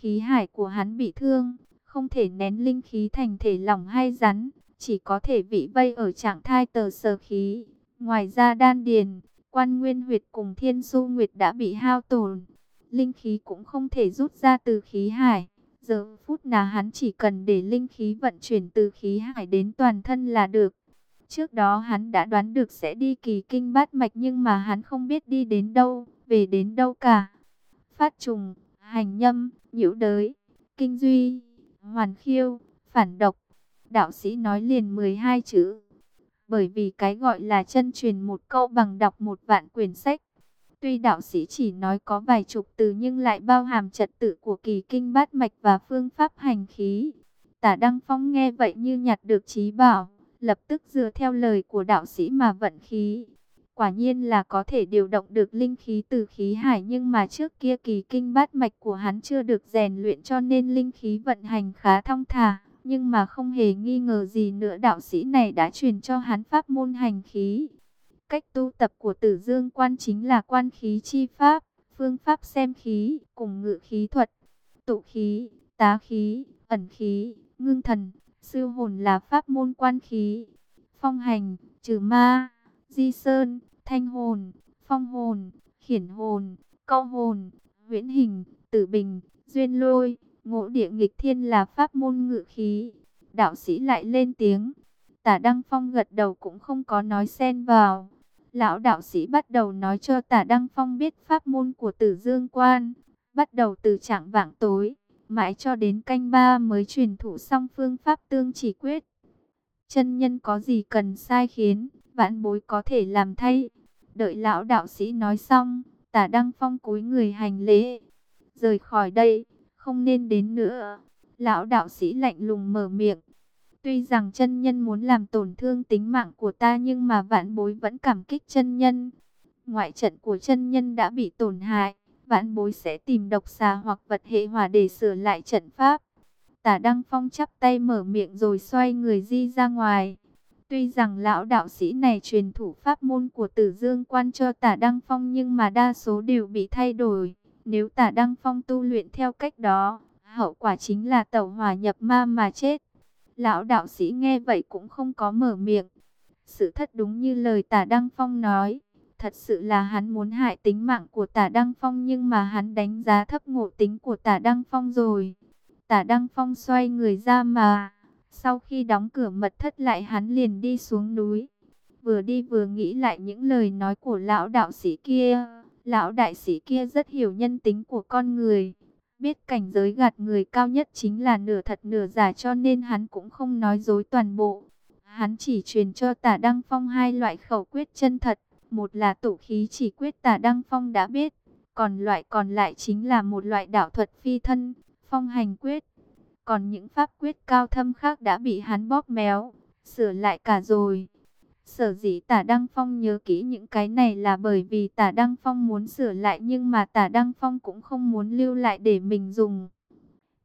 khí hải của hắn bị thương, không thể nén linh khí thành thể lỏng hay rắn, chỉ có thể bị vây ở trạng thái tờ sờ khí. Ngoài ra đan điền, quan nguyên huyệt cùng thiên du nguyệt đã bị hao tổn, linh khí cũng không thể rút ra từ khí hải. Giờ phút nào hắn chỉ cần để linh khí vận chuyển từ khí hải đến toàn thân là được. Trước đó hắn đã đoán được sẽ đi kỳ kinh bát mạch nhưng mà hắn không biết đi đến đâu, về đến đâu cả. Phát trùng, hành nhâm, nhiễu đới, kinh duy, hoàn khiêu, phản độc. Đạo sĩ nói liền 12 chữ. Bởi vì cái gọi là chân truyền một câu bằng đọc một vạn quyển sách. Tuy đạo sĩ chỉ nói có vài chục từ nhưng lại bao hàm trật tự của kỳ kinh bát mạch và phương pháp hành khí. Tả Đăng Phong nghe vậy như nhặt được trí bảo, lập tức dựa theo lời của đạo sĩ mà vận khí. Quả nhiên là có thể điều động được linh khí từ khí hải nhưng mà trước kia kỳ kinh bát mạch của hắn chưa được rèn luyện cho nên linh khí vận hành khá thong thả. Nhưng mà không hề nghi ngờ gì nữa đạo sĩ này đã truyền cho hắn pháp môn hành khí. Cách tu tập của tử dương quan chính là quan khí chi pháp, phương pháp xem khí, cùng ngự khí thuật, tụ khí, tá khí, ẩn khí, ngưng thần, sư hồn là pháp môn quan khí, phong hành, trừ ma, di sơn, thanh hồn, phong hồn, khiển hồn, câu hồn, huyễn hình, tử bình, duyên lôi, ngộ địa nghịch thiên là pháp môn ngự khí. Đạo sĩ lại lên tiếng, tả Đăng Phong gật đầu cũng không có nói xen vào. Lão đạo sĩ bắt đầu nói cho tả Đăng Phong biết pháp môn của tử dương quan, bắt đầu từ trạng vạng tối, mãi cho đến canh ba mới truyền thụ xong phương pháp tương chỉ quyết. Chân nhân có gì cần sai khiến, vãn bối có thể làm thay. Đợi lão đạo sĩ nói xong, tả Đăng Phong cúi người hành lễ, rời khỏi đây, không nên đến nữa. Lão đạo sĩ lạnh lùng mở miệng. Tuy rằng chân nhân muốn làm tổn thương tính mạng của ta nhưng mà vãn bối vẫn cảm kích chân nhân. Ngoại trận của chân nhân đã bị tổn hại, vãn bối sẽ tìm độc xà hoặc vật hệ hỏa để sửa lại trận pháp. Tả Đăng Phong chắp tay mở miệng rồi xoay người di ra ngoài. Tuy rằng lão đạo sĩ này truyền thủ pháp môn của tử dương quan cho tả Đăng Phong nhưng mà đa số đều bị thay đổi. Nếu tả Đăng Phong tu luyện theo cách đó, hậu quả chính là tẩu hòa nhập ma mà chết. Lão đạo sĩ nghe vậy cũng không có mở miệng. Sự thật đúng như lời tả Đăng Phong nói. Thật sự là hắn muốn hại tính mạng của tả Đăng Phong nhưng mà hắn đánh giá thấp ngộ tính của tả Đăng Phong rồi. Tả Đăng Phong xoay người ra mà. Sau khi đóng cửa mật thất lại hắn liền đi xuống núi. Vừa đi vừa nghĩ lại những lời nói của lão đạo sĩ kia. Lão đại sĩ kia rất hiểu nhân tính của con người. Biết cảnh giới gạt người cao nhất chính là nửa thật nửa giả cho nên hắn cũng không nói dối toàn bộ. Hắn chỉ truyền cho tả Đăng Phong hai loại khẩu quyết chân thật. Một là tụ khí chỉ quyết tả Đăng Phong đã biết. Còn loại còn lại chính là một loại đạo thuật phi thân, phong hành quyết. Còn những pháp quyết cao thâm khác đã bị hắn bóp méo, sửa lại cả rồi. Sở dĩ tả Đăng Phong nhớ kỹ những cái này là bởi vì tả Đăng Phong muốn sửa lại nhưng mà tả Đăng Phong cũng không muốn lưu lại để mình dùng.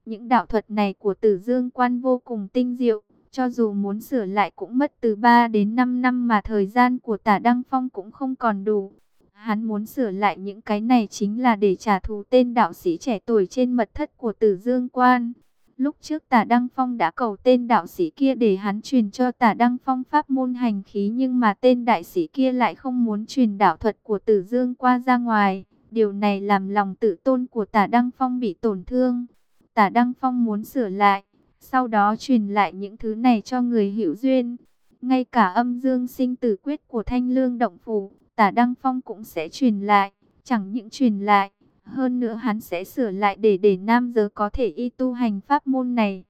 Những đạo thuật này của tử dương quan vô cùng tinh diệu, cho dù muốn sửa lại cũng mất từ 3 đến 5 năm mà thời gian của tả Đăng Phong cũng không còn đủ. Hắn muốn sửa lại những cái này chính là để trả thù tên đạo sĩ trẻ tuổi trên mật thất của tử dương quan. Lúc trước tả Đăng Phong đã cầu tên đạo sĩ kia để hắn truyền cho tả Đăng Phong pháp môn hành khí nhưng mà tên đại sĩ kia lại không muốn truyền đạo thuật của tử dương qua ra ngoài. Điều này làm lòng tự tôn của tả Đăng Phong bị tổn thương. Tả Đăng Phong muốn sửa lại, sau đó truyền lại những thứ này cho người hiểu duyên. Ngay cả âm dương sinh tử quyết của thanh lương động phủ, tả Đăng Phong cũng sẽ truyền lại, chẳng những truyền lại hơn nữa hắn sẽ sửa lại để để nam giới có thể y tu hành pháp môn này.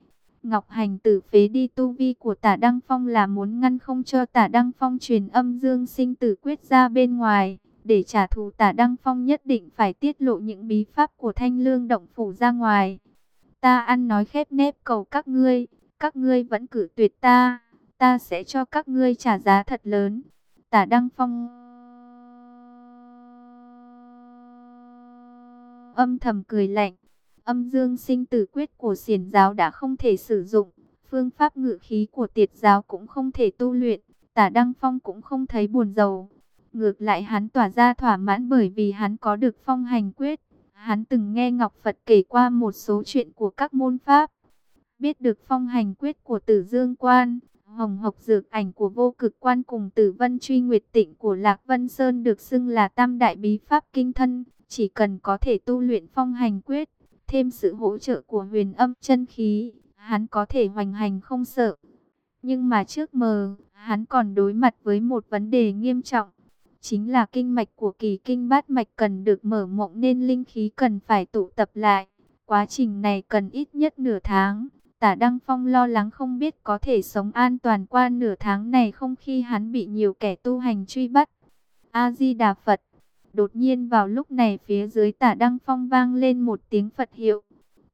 Ngọc Hành tử phế đi tu vi của tả Đăng Phong là muốn ngăn không cho tả Đăng Phong truyền âm dương sinh tử quyết ra bên ngoài. Để trả thù tả Đăng Phong nhất định phải tiết lộ những bí pháp của thanh lương động phủ ra ngoài. Ta ăn nói khép nép cầu các ngươi, các ngươi vẫn cử tuyệt ta, ta sẽ cho các ngươi trả giá thật lớn. Tả Đăng Phong... âm thầm cười lạnh. Âm dương sinh tử quyết của xiển giáo đã không thể sử dụng, phương pháp ngự khí của tiệt giáo cũng không thể tu luyện, tả Đăng Phong cũng không thấy buồn giàu. Ngược lại hắn tỏa ra thỏa mãn bởi vì hắn có được phong hành quyết, Hắn từng nghe Ngọc Phật kể qua một số chuyện của các môn pháp. Biết được phong hành quyết của tử dương quan, hồng hộc dược ảnh của vô cực quan cùng tử vân truy nguyệt tịnh của Lạc Vân Sơn được xưng là tam đại bí pháp kinh thân. Chỉ cần có thể tu luyện phong hành quyết, thêm sự hỗ trợ của huyền âm chân khí, hắn có thể hoành hành không sợ. Nhưng mà trước mờ, hắn còn đối mặt với một vấn đề nghiêm trọng. Chính là kinh mạch của kỳ kinh bát mạch cần được mở mộng nên linh khí cần phải tụ tập lại. Quá trình này cần ít nhất nửa tháng. Tả Đăng Phong lo lắng không biết có thể sống an toàn qua nửa tháng này không khi hắn bị nhiều kẻ tu hành truy bắt. A-di-đà Phật Đột nhiên vào lúc này phía dưới tả Đăng Phong vang lên một tiếng Phật hiệu.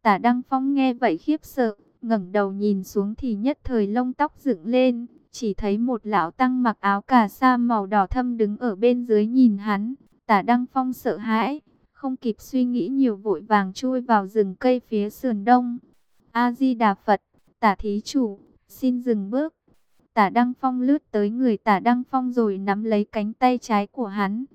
Tả Đăng Phong nghe vậy khiếp sợ, ngẩng đầu nhìn xuống thì nhất thời lông tóc dựng lên, chỉ thấy một lão tăng mặc áo cà sa màu đỏ thâm đứng ở bên dưới nhìn hắn. Tả Đăng Phong sợ hãi, không kịp suy nghĩ nhiều vội vàng chui vào rừng cây phía sườn đông. A-di-đà Phật, tả thí chủ, xin dừng bước. Tả Đăng Phong lướt tới người tả Đăng Phong rồi nắm lấy cánh tay trái của hắn.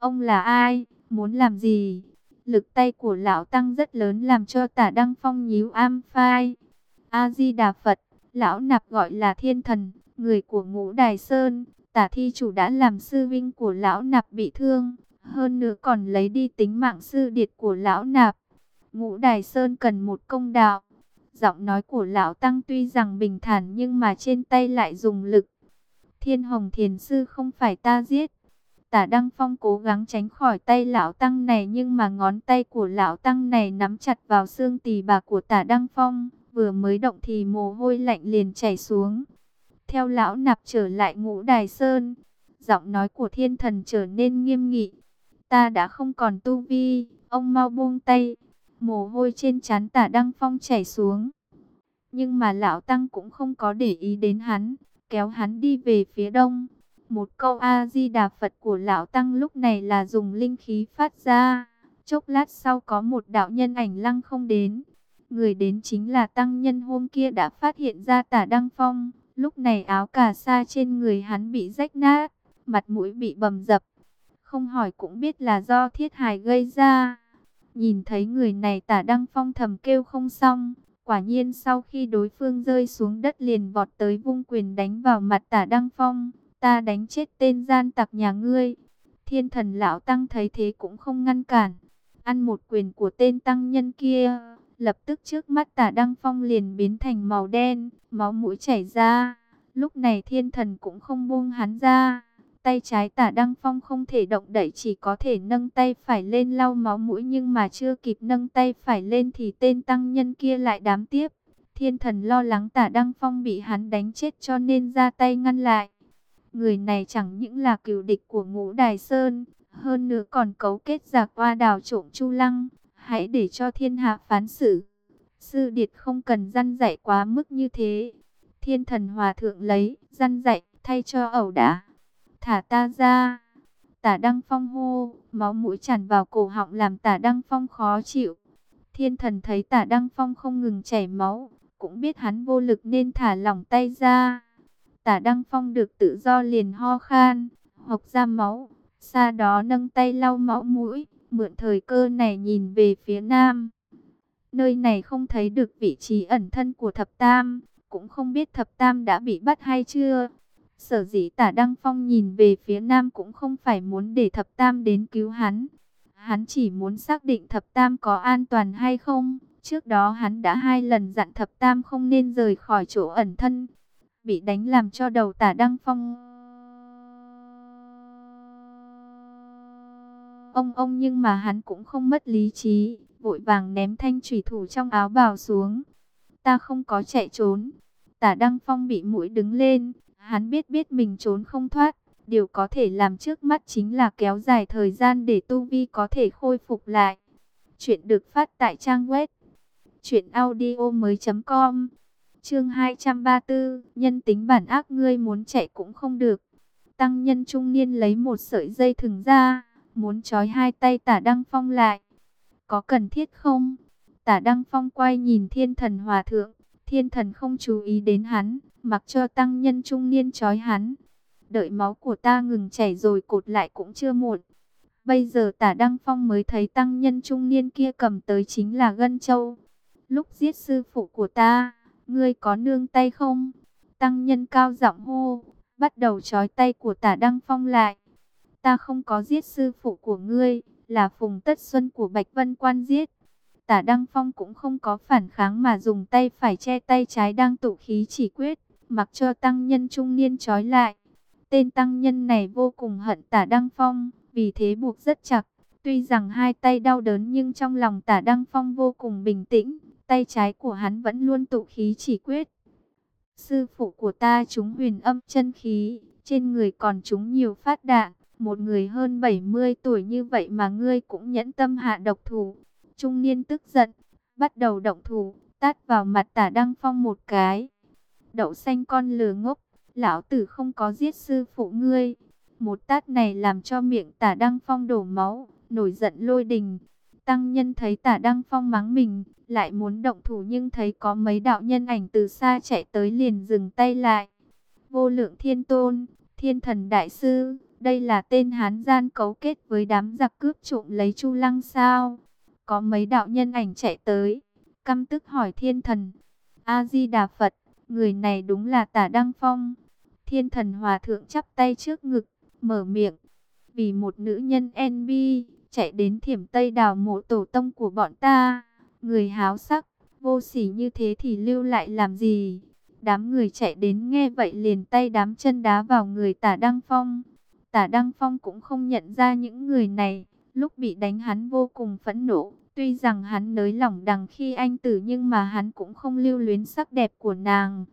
Ông là ai, muốn làm gì? Lực tay của lão tăng rất lớn làm cho tả Đăng Phong nhíu am phai. A-di-đà Phật, lão nạp gọi là thiên thần, người của ngũ đài sơn, tả thi chủ đã làm sư vinh của lão nạp bị thương, hơn nữa còn lấy đi tính mạng sư điệt của lão nạp. Ngũ đài sơn cần một công đạo. Giọng nói của lão tăng tuy rằng bình thản nhưng mà trên tay lại dùng lực. Thiên hồng thiền sư không phải ta giết. Tả Đăng Phong cố gắng tránh khỏi tay lão tăng này nhưng mà ngón tay của lão tăng này nắm chặt vào xương tỳ bà của tả Đăng Phong. Vừa mới động thì mồ hôi lạnh liền chảy xuống. Theo lão nạp trở lại ngũ đài sơn, giọng nói của thiên thần trở nên nghiêm nghị. Ta đã không còn tu vi, ông mau buông tay. Mồ hôi trên trán tả Đăng Phong chảy xuống. Nhưng mà lão tăng cũng không có để ý đến hắn, kéo hắn đi về phía đông. Một câu A-di-đà Phật của lão tăng lúc này là dùng linh khí phát ra. Chốc lát sau có một đạo nhân ảnh lăng không đến. Người đến chính là tăng nhân hôm kia đã phát hiện ra tả Đăng Phong. Lúc này áo cà sa trên người hắn bị rách nát, mặt mũi bị bầm dập. Không hỏi cũng biết là do thiết hài gây ra. Nhìn thấy người này tả Đăng Phong thầm kêu không xong. Quả nhiên sau khi đối phương rơi xuống đất liền vọt tới vung quyền đánh vào mặt tả Đăng Phong. Ta đánh chết tên gian tặc nhà ngươi. Thiên thần lão tăng thấy thế cũng không ngăn cản. Ăn một quyền của tên tăng nhân kia. Lập tức trước mắt tả Đăng Phong liền biến thành màu đen, máu mũi chảy ra. Lúc này thiên thần cũng không buông hắn ra. Tay trái tả Đăng Phong không thể động đậy chỉ có thể nâng tay phải lên lau máu mũi nhưng mà chưa kịp nâng tay phải lên thì tên tăng nhân kia lại đám tiếp. Thiên thần lo lắng tả Đăng Phong bị hắn đánh chết cho nên ra tay ngăn lại. Người này chẳng những là cựu địch của ngũ đài sơn, hơn nữa còn cấu kết giặc qua đào trộm chu lăng. Hãy để cho thiên hạ phán xử. Sư điệt không cần răn dạy quá mức như thế. Thiên thần hòa thượng lấy, răn dạy, thay cho ẩu đả. Thả ta ra. Tả Đăng Phong hô, máu mũi tràn vào cổ họng làm tả Đăng Phong khó chịu. Thiên thần thấy tả Đăng Phong không ngừng chảy máu, cũng biết hắn vô lực nên thả lỏng tay ra. Tả Đăng Phong được tự do liền ho khan, hộc ra máu, xa đó nâng tay lau máu mũi, mượn thời cơ này nhìn về phía nam. Nơi này không thấy được vị trí ẩn thân của thập tam, cũng không biết thập tam đã bị bắt hay chưa. Sở dĩ tả Đăng Phong nhìn về phía nam cũng không phải muốn để thập tam đến cứu hắn. Hắn chỉ muốn xác định thập tam có an toàn hay không. Trước đó hắn đã hai lần dặn thập tam không nên rời khỏi chỗ ẩn thân. Bị đánh làm cho đầu tả Đăng Phong... Ông ông nhưng mà hắn cũng không mất lý trí, vội vàng ném thanh thủy thủ trong áo bào xuống. Ta không có chạy trốn. Tả Đăng Phong bị mũi đứng lên, hắn biết biết mình trốn không thoát. Điều có thể làm trước mắt chính là kéo dài thời gian để Tu Vi có thể khôi phục lại. Chuyện được phát tại trang web chuyểnaudio.com Chương 234 Nhân tính bản ác ngươi muốn chạy cũng không được. Tăng nhân trung niên lấy một sợi dây thừng ra, muốn trói hai tay tả Đăng Phong lại. Có cần thiết không? Tả Đăng Phong quay nhìn thiên thần hòa thượng. Thiên thần không chú ý đến hắn, mặc cho tăng nhân trung niên trói hắn. Đợi máu của ta ngừng chảy rồi cột lại cũng chưa muộn. Bây giờ tả Đăng Phong mới thấy tăng nhân trung niên kia cầm tới chính là Gân Châu. Lúc giết sư phụ của ta, ngươi có nương tay không? Tăng nhân cao giọng hô, bắt đầu trói tay của tả Đăng Phong lại. Ta không có giết sư phụ của ngươi, là Phùng Tất Xuân của Bạch Vân Quan giết. Tả Đăng Phong cũng không có phản kháng mà dùng tay phải che tay trái đang tụ khí chỉ quyết, mặc cho tăng nhân trung niên trói lại. Tên tăng nhân này vô cùng hận tả Đăng Phong, vì thế buộc rất chặt. Tuy rằng hai tay đau đớn nhưng trong lòng tả Đăng Phong vô cùng bình tĩnh, tay trái của hắn vẫn luôn tụ khí chỉ quyết. Sư phụ của ta chúng huyền âm chân khí, trên người còn chúng nhiều phát đạn, một người hơn 70 tuổi như vậy mà ngươi cũng nhẫn tâm hạ độc thủ. Trung niên tức giận, bắt đầu động thủ, tát vào mặt tả Đăng Phong một cái. Đậu xanh con lừa ngốc, lão tử không có giết sư phụ ngươi. Một tát này làm cho miệng tả Đăng Phong đổ máu, nổi giận lôi đình. Tăng nhân thấy tả Đăng Phong mắng mình, lại muốn động thủ nhưng thấy có mấy đạo nhân ảnh từ xa chạy tới liền dừng tay lại. Vô lượng thiên tôn, thiên thần đại sư, đây là tên hán gian cấu kết với đám giặc cướp trộm lấy chu lăng sao. Có mấy đạo nhân ảnh chạy tới, căm tức hỏi thiên thần. A-di-đà Phật, người này đúng là tả Đăng Phong. Thiên thần hòa thượng chắp tay trước ngực, mở miệng. Vì một nữ nhân NB, chạy đến thiểm Tây đào mộ tổ tông của bọn ta. Người háo sắc, vô sỉ như thế thì lưu lại làm gì? Đám người chạy đến nghe vậy liền tay đám chân đá vào người tả Đăng Phong. Tả Đăng Phong cũng không nhận ra những người này. Lúc bị đánh hắn vô cùng phẫn nộ. Tuy rằng hắn nới lỏng đằng khi anh tử nhưng mà hắn cũng không lưu luyến sắc đẹp của nàng.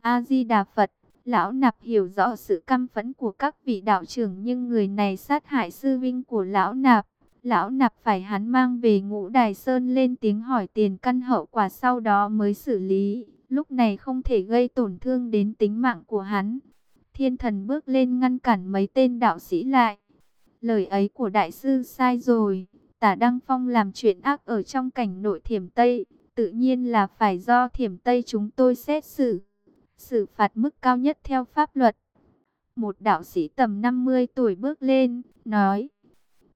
A-di-đà Phật, lão nạp hiểu rõ sự căm phẫn của các vị đạo trưởng nhưng người này sát hại sư vinh của lão nạp. Lão nạp phải hắn mang về ngũ đài sơn lên tiếng hỏi tiền căn hậu quả sau đó mới xử lý. Lúc này không thể gây tổn thương đến tính mạng của hắn. Thiên thần bước lên ngăn cản mấy tên đạo sĩ lại. Lời ấy của đại sư sai rồi. Tả Đăng Phong làm chuyện ác ở trong cảnh nội thiểm Tây. Tự nhiên là phải do thiểm Tây chúng tôi xét xử. Xử phạt mức cao nhất theo pháp luật. Một đạo sĩ tầm 50 tuổi bước lên, nói.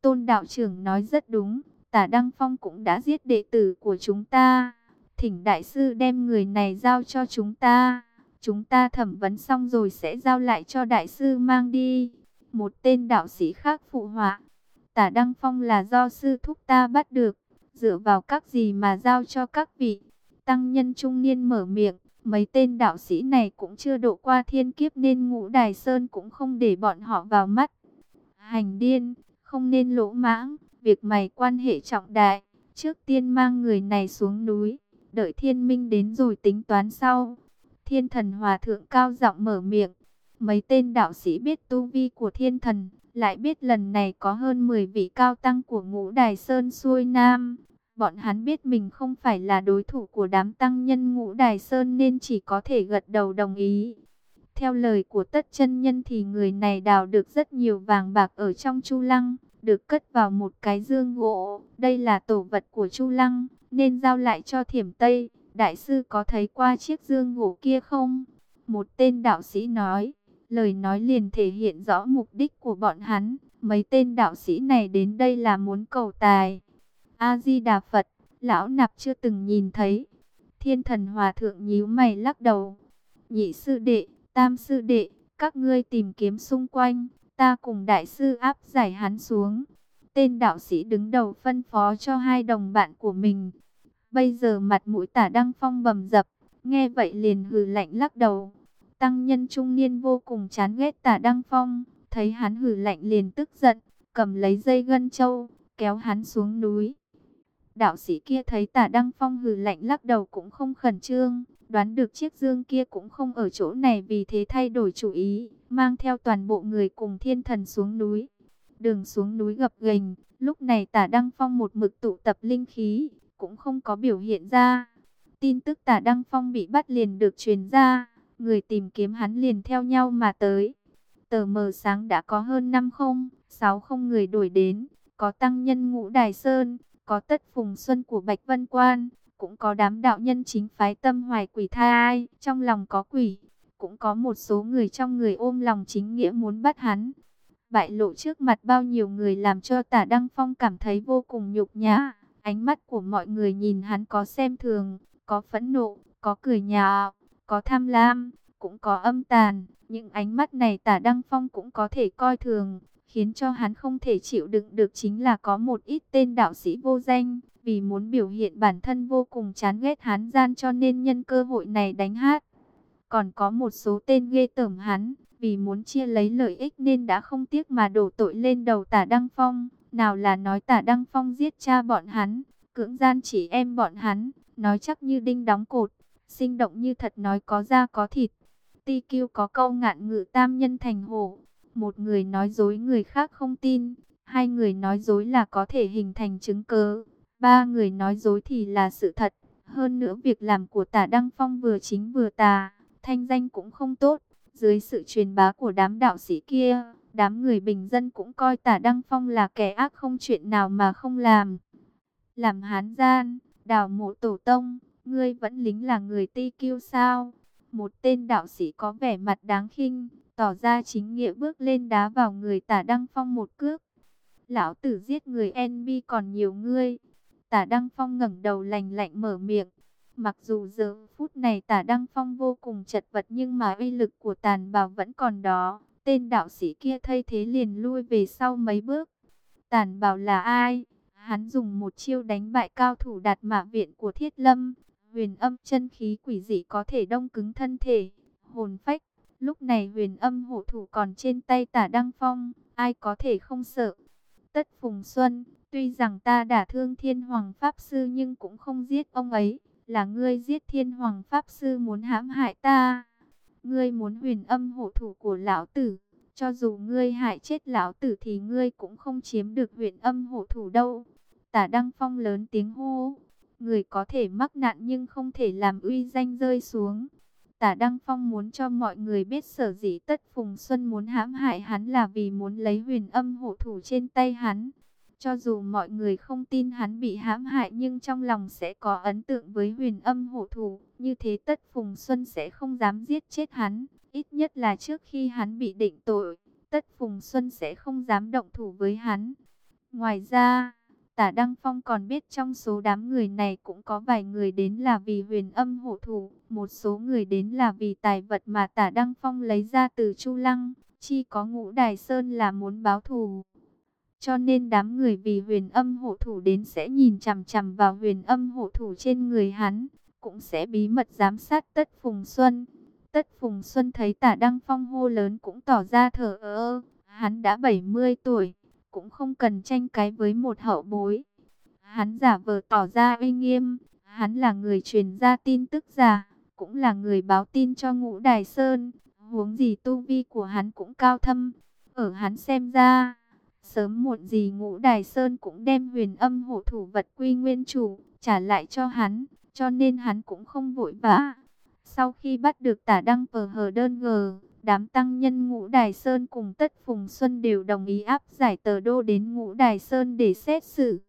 Tôn đạo trưởng nói rất đúng. Tả Đăng Phong cũng đã giết đệ tử của chúng ta. Thỉnh đại sư đem người này giao cho chúng ta. Chúng ta thẩm vấn xong rồi sẽ giao lại cho đại sư mang đi. Một tên đạo sĩ khác phụ họa. Tả Đăng Phong là do sư thúc ta bắt được. Dựa vào các gì mà giao cho các vị. Tăng nhân trung niên mở miệng. Mấy tên đạo sĩ này cũng chưa độ qua thiên kiếp nên ngũ đài sơn cũng không để bọn họ vào mắt. Hành điên, không nên lỗ mãng. Việc mày quan hệ trọng đại. Trước tiên mang người này xuống núi. Đợi thiên minh đến rồi tính toán sau. Thiên thần hòa thượng cao giọng mở miệng. Mấy tên đạo sĩ biết tu vi của thiên thần, lại biết lần này có hơn 10 vị cao tăng của ngũ đài sơn xuôi nam. Bọn hắn biết mình không phải là đối thủ của đám tăng nhân ngũ đài sơn nên chỉ có thể gật đầu đồng ý. Theo lời của tất chân nhân thì người này đào được rất nhiều vàng bạc ở trong chu lăng, được cất vào một cái dương gỗ. Đây là tổ vật của chu lăng, nên giao lại cho thiểm Tây. Đại sư có thấy qua chiếc dương gỗ kia không? Một tên đạo sĩ nói, lời nói liền thể hiện rõ mục đích của bọn hắn. Mấy tên đạo sĩ này đến đây là muốn cầu tài. A-di-đà Phật, lão nạp chưa từng nhìn thấy. Thiên thần hòa thượng nhíu mày lắc đầu. Nhị sư đệ, tam sư đệ, các ngươi tìm kiếm xung quanh, ta cùng đại sư áp giải hắn xuống. Tên đạo sĩ đứng đầu phân phó cho hai đồng bạn của mình. Bây giờ mặt mũi tả đăng phong bầm dập, nghe vậy liền hừ lạnh lắc đầu. Tăng nhân trung niên vô cùng chán ghét tả đăng phong, thấy hắn hừ lạnh liền tức giận, cầm lấy dây gân châu, kéo hắn xuống núi. Đạo sĩ kia thấy tả Đăng Phong hừ lạnh lắc đầu cũng không khẩn trương, đoán được chiếc dương kia cũng không ở chỗ này vì thế thay đổi chủ ý, mang theo toàn bộ người cùng thiên thần xuống núi. Đường xuống núi gập ghềnh, lúc này tả Đăng Phong một mực tụ tập linh khí, cũng không có biểu hiện ra. Tin tức tả Đăng Phong bị bắt liền được truyền ra, người tìm kiếm hắn liền theo nhau mà tới. Tờ mờ sáng đã có hơn 5 không, 6 không người đuổi đến, có tăng nhân ngũ đài sơn, có tất phùng xuân của Bạch Vân Quan, cũng có đám đạo nhân chính phái tâm hoài quỷ tha ai trong lòng có quỷ, cũng có một số người trong người ôm lòng chính nghĩa muốn bắt hắn. bại lộ trước mặt bao nhiêu người làm cho tả Đăng Phong cảm thấy vô cùng nhục nhã. Ánh mắt của mọi người nhìn hắn có xem thường, có phẫn nộ, có cười nhạo, có tham lam, cũng có âm tàn. Những ánh mắt này tả Đăng Phong cũng có thể coi thường, khiến cho hắn không thể chịu đựng được chính là có một ít tên đạo sĩ vô danh, vì muốn biểu hiện bản thân vô cùng chán ghét hắn gian cho nên nhân cơ hội này đánh hát. Còn có một số tên ghê tởm hắn, vì muốn chia lấy lợi ích nên đã không tiếc mà đổ tội lên đầu tả Đăng Phong. Nào là nói tả Đăng Phong giết cha bọn hắn, cưỡng gian chỉ em bọn hắn, nói chắc như đinh đóng cột, sinh động như thật nói có da có thịt. Ti kiêu có câu ngạn ngự tam nhân thành hổ, một người nói dối người khác không tin, hai người nói dối là có thể hình thành chứng cớ, ba người nói dối thì là sự thật. Hơn nữa việc làm của tả Đăng Phong vừa chính vừa tà, thanh danh cũng không tốt. Dưới sự truyền bá của đám đạo sĩ kia, đám người bình dân cũng coi tả Đăng Phong là kẻ ác không chuyện nào mà không làm. Làm hán gian, đào mộ tổ tông, ngươi vẫn lính là người ti kiêu sao? Một tên đạo sĩ có vẻ mặt đáng khinh, tỏ ra chính nghĩa bước lên đá vào người tả Đăng Phong một cước. Lão tử giết người NB còn nhiều ngươi. Tả Đăng Phong ngẩng đầu lành lạnh mở miệng. Mặc dù giờ phút này tả Đăng Phong vô cùng chật vật nhưng mà uy lực của tàn bào vẫn còn đó. Tên đạo sĩ kia thay thế liền lui về sau mấy bước. Tàn bào là ai? Hắn dùng một chiêu đánh bại cao thủ đạt mạ viện của Thiết Lâm. Huyền âm chân khí quỷ dị có thể đông cứng thân thể, hồn phách. Lúc này huyền âm hộ thủ còn trên tay tả Đăng Phong, ai có thể không sợ. Tất Phùng Xuân, tuy rằng ta đã thương thiên hoàng pháp sư nhưng cũng không giết ông ấy. Là ngươi giết thiên hoàng pháp sư muốn hãm hại ta. Ngươi muốn huyền âm hộ thủ của lão tử. Cho dù ngươi hại chết lão tử thì ngươi cũng không chiếm được huyền âm hộ thủ đâu. Tả Đăng Phong lớn tiếng hô. Người có thể mắc nạn nhưng không thể làm uy danh rơi xuống. Tả Đăng Phong muốn cho mọi người biết sở dĩ tất Phùng Xuân muốn hãm hại hắn là vì muốn lấy huyền âm hộ thủ trên tay hắn. Cho dù mọi người không tin hắn bị hãm hại nhưng trong lòng sẽ có ấn tượng với huyền âm hộ thủ. Như thế tất Phùng Xuân sẽ không dám giết chết hắn. Ít nhất là trước khi hắn bị định tội, tất Phùng Xuân sẽ không dám động thủ với hắn. Ngoài ra, tả Đăng Phong còn biết trong số đám người này cũng có vài người đến là vì huyền âm hộ thủ. Một số người đến là vì tài vật mà tả Đăng Phong lấy ra từ Chu Lăng. Chi có ngũ đài sơn là muốn báo thù. Cho nên đám người vì huyền âm hộ thủ đến sẽ nhìn chằm chằm vào huyền âm hộ thủ trên người hắn, cũng sẽ bí mật giám sát Tất Phùng Xuân. Tất Phùng Xuân thấy tả Đăng Phong hô lớn cũng tỏ ra thở ơ, hắn đã 70 tuổi, cũng không cần tranh cái với một hậu bối. Hắn giả vờ tỏ ra uy nghiêm, hắn là người truyền ra tin tức giả, cũng là người báo tin cho ngũ Đài Sơn, huống gì tu vi của hắn cũng cao thâm. Ở hắn xem ra, Sớm muộn gì ngũ đài sơn cũng đem huyền âm hộ thủ vật quy nguyên chủ, trả lại cho hắn, cho nên hắn cũng không vội vã. Sau khi bắt được tả đăng pờ hờ đơn gờ, đám tăng nhân ngũ đài sơn cùng tất phùng xuân đều đồng ý áp giải tờ đô đến ngũ đài sơn để xét xử.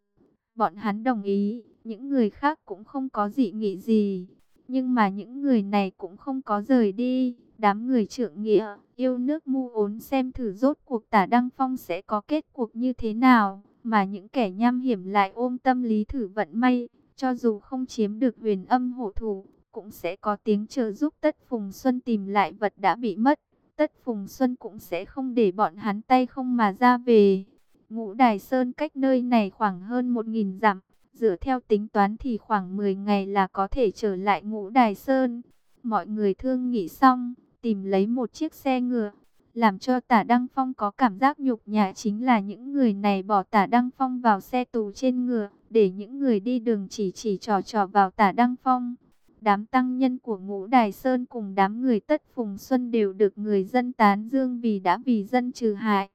Bọn hắn đồng ý, những người khác cũng không có dị nghị gì, nhưng mà những người này cũng không có rời đi. Đám người trượng nghĩa, yêu nước mu ốn xem thử rốt cuộc tả Đăng Phong sẽ có kết cuộc như thế nào. Mà những kẻ nham hiểm lại ôm tâm lý thử vận may, cho dù không chiếm được huyền âm hộ thủ, cũng sẽ có tiếng trợ giúp Tất Phùng Xuân tìm lại vật đã bị mất. Tất Phùng Xuân cũng sẽ không để bọn hắn tay không mà ra về. Ngũ Đài Sơn cách nơi này khoảng hơn 1.000 dặm, dựa theo tính toán thì khoảng 10 ngày là có thể trở lại Ngũ Đài Sơn. Mọi người thương nghỉ xong, tìm lấy một chiếc xe ngựa. Làm cho tả Đăng Phong có cảm giác nhục nhã chính là những người này bỏ tả Đăng Phong vào xe tù trên ngựa, để những người đi đường chỉ chỉ trò trò vào tả Đăng Phong. Đám tăng nhân của ngũ Đài Sơn cùng đám người tất Phùng Xuân đều được người dân tán dương vì đã vì dân trừ hại.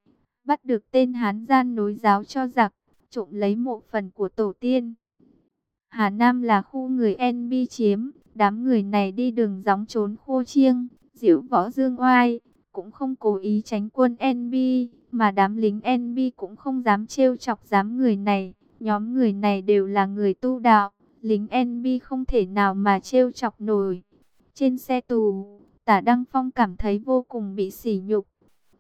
Bắt được tên Hán gian nối giáo cho giặc, trộm lấy mộ phần của tổ tiên. Hà Nam là khu người NB chiếm, đám người này đi đường gióng trốn khô chiêng, diễu võ dương oai, cũng không cố ý tránh quân NB, mà đám lính NB cũng không dám trêu chọc dám người này. Nhóm người này đều là người tu đạo, lính NB không thể nào mà trêu chọc nổi. Trên xe tù, tả Đăng Phong cảm thấy vô cùng bị sỉ nhục.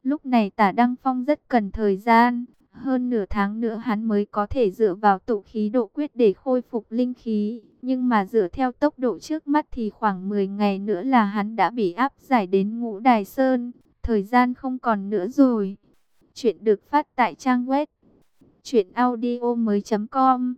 Lúc này tả Đăng Phong rất cần thời gian, hơn nửa tháng nữa hắn mới có thể dựa vào tụ khí độ quyết để khôi phục linh khí. Nhưng mà dựa theo tốc độ trước mắt thì khoảng 10 ngày nữa là hắn đã bị áp giải đến ngũ đài sơn. Thời gian không còn nữa rồi. Chuyện được phát tại trang web chuyểnaudio.com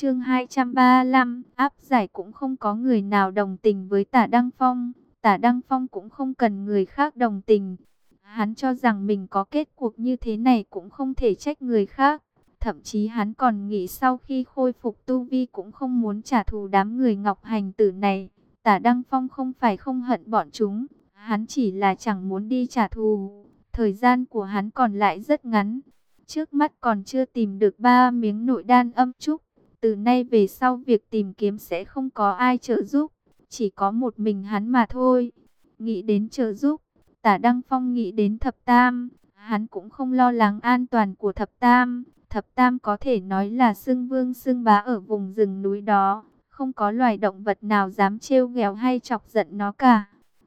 Chương 235 Áp giải cũng không có người nào đồng tình với tả Đăng Phong. Tả Đăng Phong cũng không cần người khác đồng tình. Hắn cho rằng mình có kết cuộc như thế này cũng không thể trách người khác. Thậm chí hắn còn nghĩ sau khi khôi phục tu vi cũng không muốn trả thù đám người ngọc hành tử này. Tả Đăng Phong không phải không hận bọn chúng. Hắn chỉ là chẳng muốn đi trả thù. Thời gian của hắn còn lại rất ngắn. Trước mắt còn chưa tìm được ba miếng nội đan âm trúc. Từ nay về sau việc tìm kiếm sẽ không có ai trợ giúp. Chỉ có một mình hắn mà thôi. Nghĩ đến trợ giúp Tả Đăng Phong nghĩ đến thập tam, hắn cũng không lo lắng an toàn của thập tam. Thập tam có thể nói là xưng vương xưng bá ở vùng rừng núi đó, không có loài động vật nào dám trêu ghẹo hay chọc giận nó cả.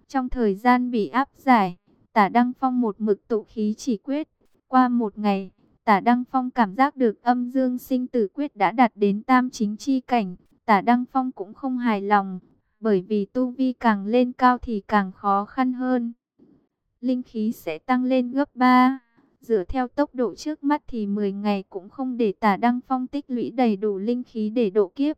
Trong thời gian bị áp giải, tả Đăng Phong một mực tụ khí chỉ quyết. Qua một ngày, tả Đăng Phong cảm giác được âm dương sinh tử quyết đã đạt đến tam chính chi cảnh. Tả Đăng Phong cũng không hài lòng, bởi vì tu vi càng lên cao thì càng khó khăn hơn linh khí sẽ tăng lên gấp 3. Dựa theo tốc độ trước mắt thì 10 ngày cũng không để tả Đăng Phong tích lũy đầy đủ linh khí để độ kiếp.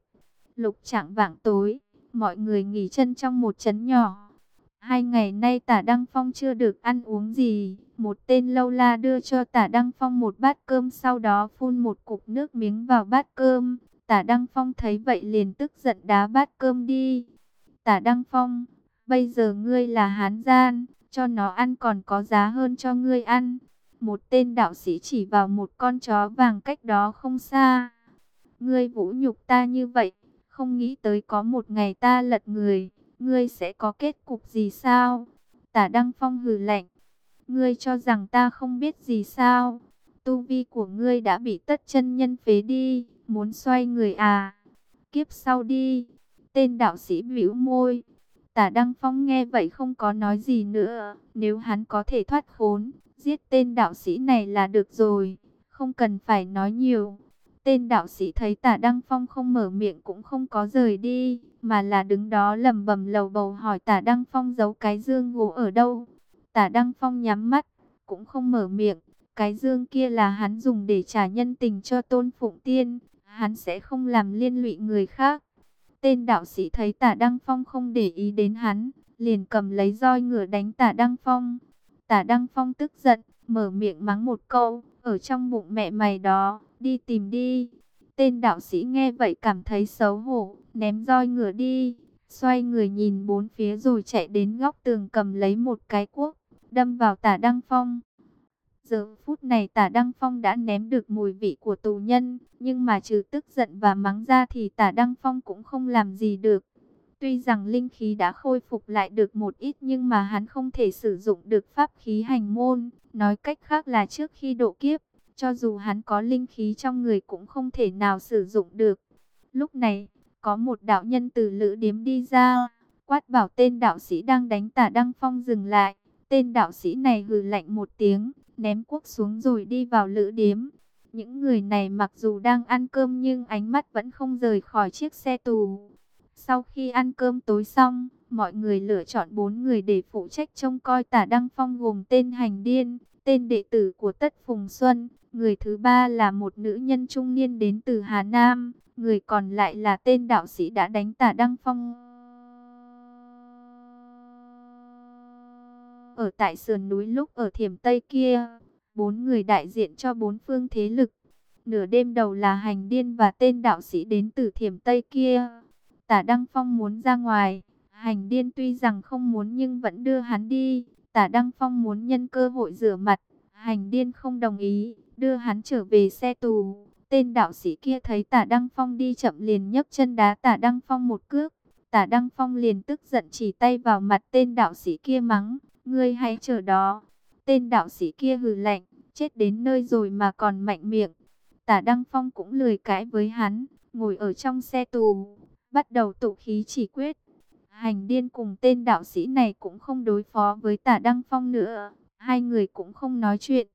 Lục trạng vạng tối, mọi người nghỉ chân trong một chấn nhỏ. Hai ngày nay tả Đăng Phong chưa được ăn uống gì. Một tên lâu la đưa cho tả Đăng Phong một bát cơm sau đó phun một cục nước miếng vào bát cơm. Tả Đăng Phong thấy vậy liền tức giận đá bát cơm đi. Tả Đăng Phong, bây giờ ngươi là hán gian, cho nó ăn còn có giá hơn cho ngươi ăn. Một tên đạo sĩ chỉ vào một con chó vàng cách đó không xa. Ngươi vũ nhục ta như vậy, không nghĩ tới có một ngày ta lật người, ngươi sẽ có kết cục gì sao? Tả Đăng Phong hừ lạnh, ngươi cho rằng ta không biết gì sao? Tu vi của ngươi đã bị tất chân nhân phế đi, muốn xoay người à? Kiếp sau đi. Tên đạo sĩ bĩu môi, Tả Đăng Phong nghe vậy không có nói gì nữa. Nếu hắn có thể thoát khốn, giết tên đạo sĩ này là được rồi. Không cần phải nói nhiều. Tên đạo sĩ thấy tả Đăng Phong không mở miệng cũng không có rời đi. Mà là đứng đó lầm bầm lầu bầu hỏi tả Đăng Phong giấu cái dương gỗ ở đâu. Tả Đăng Phong nhắm mắt, cũng không mở miệng. Cái dương kia là hắn dùng để trả nhân tình cho tôn phụng tiên. Hắn sẽ không làm liên lụy người khác. Tên đạo sĩ thấy tả Đăng Phong không để ý đến hắn, liền cầm lấy roi ngựa đánh tả Đăng Phong. Tả Đăng Phong tức giận, mở miệng mắng một câu, ở trong bụng mẹ mày đó, đi tìm đi. Tên đạo sĩ nghe vậy cảm thấy xấu hổ, ném roi ngựa đi, xoay người nhìn bốn phía rồi chạy đến góc tường cầm lấy một cái cuốc, đâm vào tả Đăng Phong. Giờ phút này tả Đăng Phong đã ném được mùi vị của tù nhân, nhưng mà trừ tức giận và mắng ra thì tả Đăng Phong cũng không làm gì được. Tuy rằng linh khí đã khôi phục lại được một ít nhưng mà hắn không thể sử dụng được pháp khí hành môn. Nói cách khác là trước khi độ kiếp, cho dù hắn có linh khí trong người cũng không thể nào sử dụng được. Lúc này, có một đạo nhân từ lữ điếm đi ra, quát bảo tên đạo sĩ đang đánh tả Đăng Phong dừng lại. Tên đạo sĩ này hừ lạnh một tiếng, ném cuốc xuống rồi đi vào lữ điếm. Những người này mặc dù đang ăn cơm nhưng ánh mắt vẫn không rời khỏi chiếc xe tù. Sau khi ăn cơm tối xong, mọi người lựa chọn bốn người để phụ trách trông coi tả Đăng Phong gồm tên Hành Điên, tên đệ tử của Tất Phùng Xuân. Người thứ ba là một nữ nhân trung niên đến từ Hà Nam, người còn lại là tên đạo sĩ đã đánh tả Đăng Phong. Ở tại sườn núi lúc ở thiểm Tây kia, bốn người đại diện cho bốn phương thế lực. Nửa đêm đầu là hành điên và tên đạo sĩ đến từ thiểm Tây kia. Tả Đăng Phong muốn ra ngoài. Hành điên tuy rằng không muốn nhưng vẫn đưa hắn đi. Tả Đăng Phong muốn nhân cơ hội rửa mặt. Hành điên không đồng ý, đưa hắn trở về xe tù. Tên đạo sĩ kia thấy tả Đăng Phong đi chậm liền nhấc chân đá tả Đăng Phong một cước. Tả Đăng Phong liền tức giận chỉ tay vào mặt tên đạo sĩ kia mắng. Ngươi hãy chờ đó. Tên đạo sĩ kia hừ lạnh, chết đến nơi rồi mà còn mạnh miệng. Tả Đăng Phong cũng lười cãi với hắn, ngồi ở trong xe tù, bắt đầu tụ khí chỉ quyết. Hành điên cùng tên đạo sĩ này cũng không đối phó với tả Đăng Phong nữa. Hai người cũng không nói chuyện.